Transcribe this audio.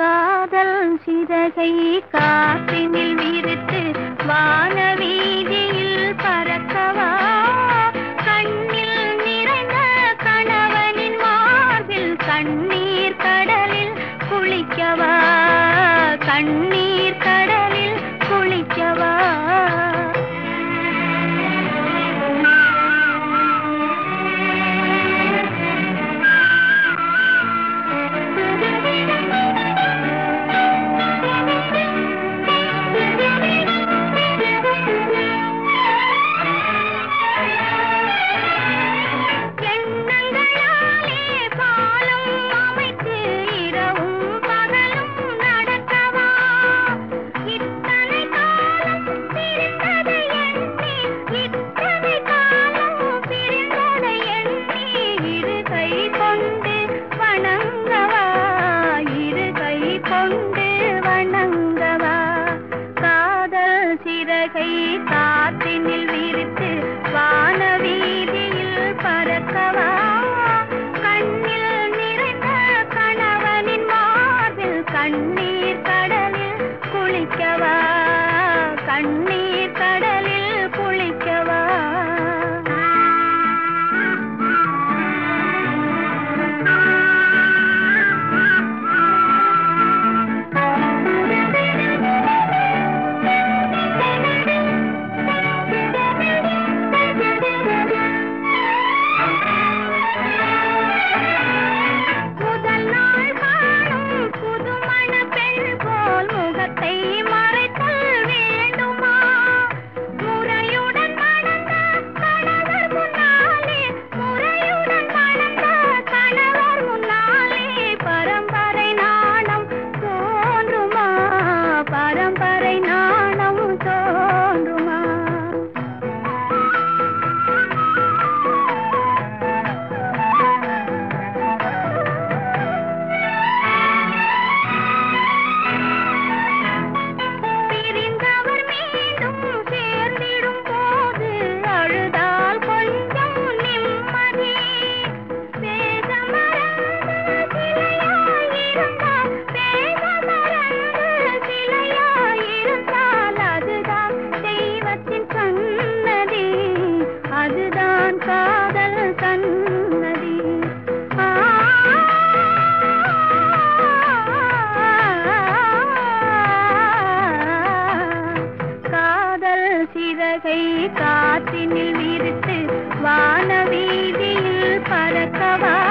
காதல் சிறகை காற்றினில் விரித்து வானவீதியில் பறக்கவா? கண்ணில் நிறைந்த கணவனின் மார்பில் கண்ணீர் கடலில் குளிக்கவா? கண்ணீர் சாத்தினில் விரித்த காதல் சிறகை காற்றினில் விரித்து வான வீதியில் பறக்கவா?